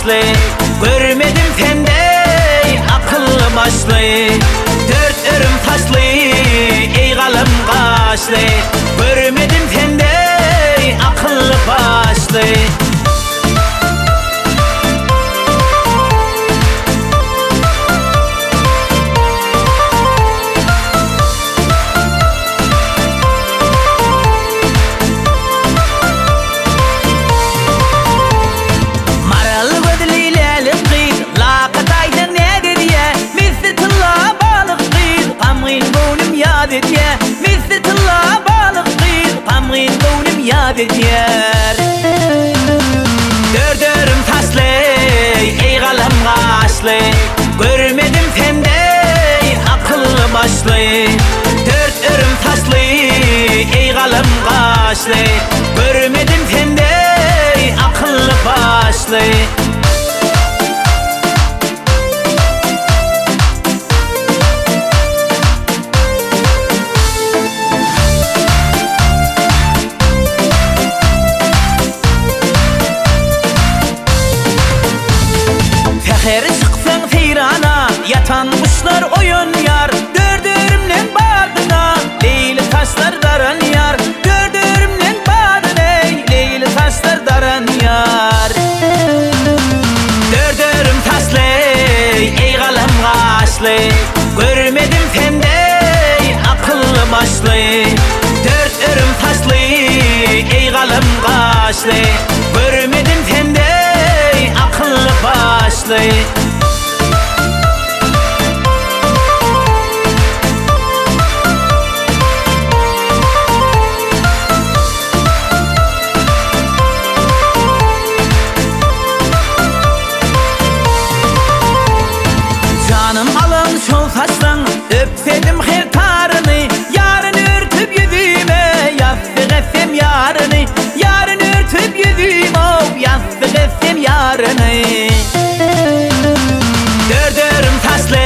kaşlı Görmedim fendey Akıllı başlı Dört örüm taşlı Ey kalem kaşlı Misli tılla balık kıyır Pamgin boynum yad et yer Dördürüm Ey kalem kaşlı Görmedim fendey Akıllı başlı Dört örüm taslı Ey kalem kaşlı Görmedim fendey Akıllı başlı Feheri çıksın feyrana Yatan kuşlar oyun yar. Dördürümlen badına Leyli taşlar daran yar. Dördürümlen badına Leyli taşlar daran yar. Dördürüm taslı Ey kalem kaşlı. Görmedim fendey Akıllı başlı. Dört örüm Ey kalem kaşlı yarını Dördürüm taşlı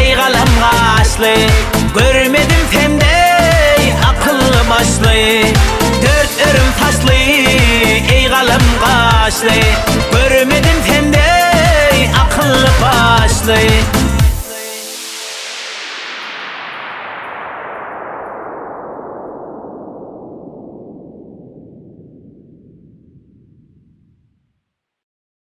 Ey kalem kaşlı Görmedim fendey Akıllı başlı. Dört örüm taşlı Ey kalem kaşlı Görmedim fendey Akıllı başlı